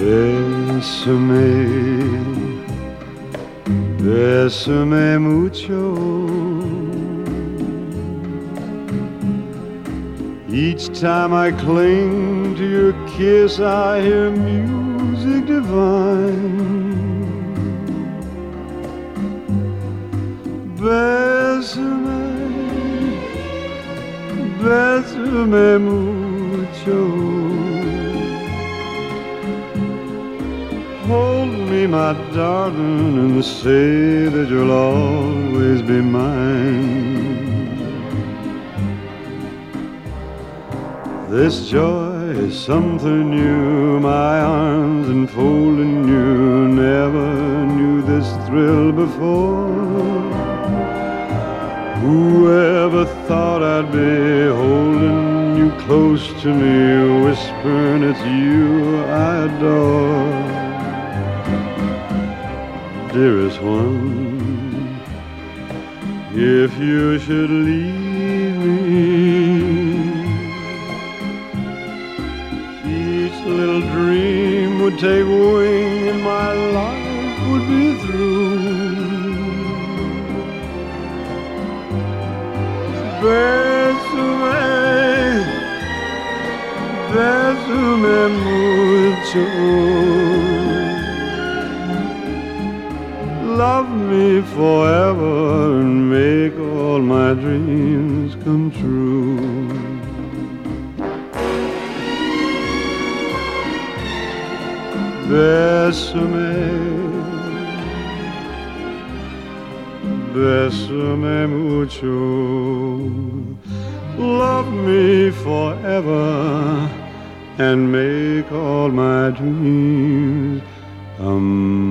Bésame, bésame mucho. Each time I cling to your kiss, I hear music divine. Bésame, bésame mucho. My darling, and say that you'll always be mine. This joy is something new, my arms enfolding you. Never knew this thrill before. Whoever thought I'd be holding you close to me, whispering it's you I adore. Dearest one, if you should leave me, each little dream would take wing and my life would be through. Bésame, bésame mucho. Love me forever and make all my dreams come true. Bésame, bésame mucho. Love me forever and make all my dreams come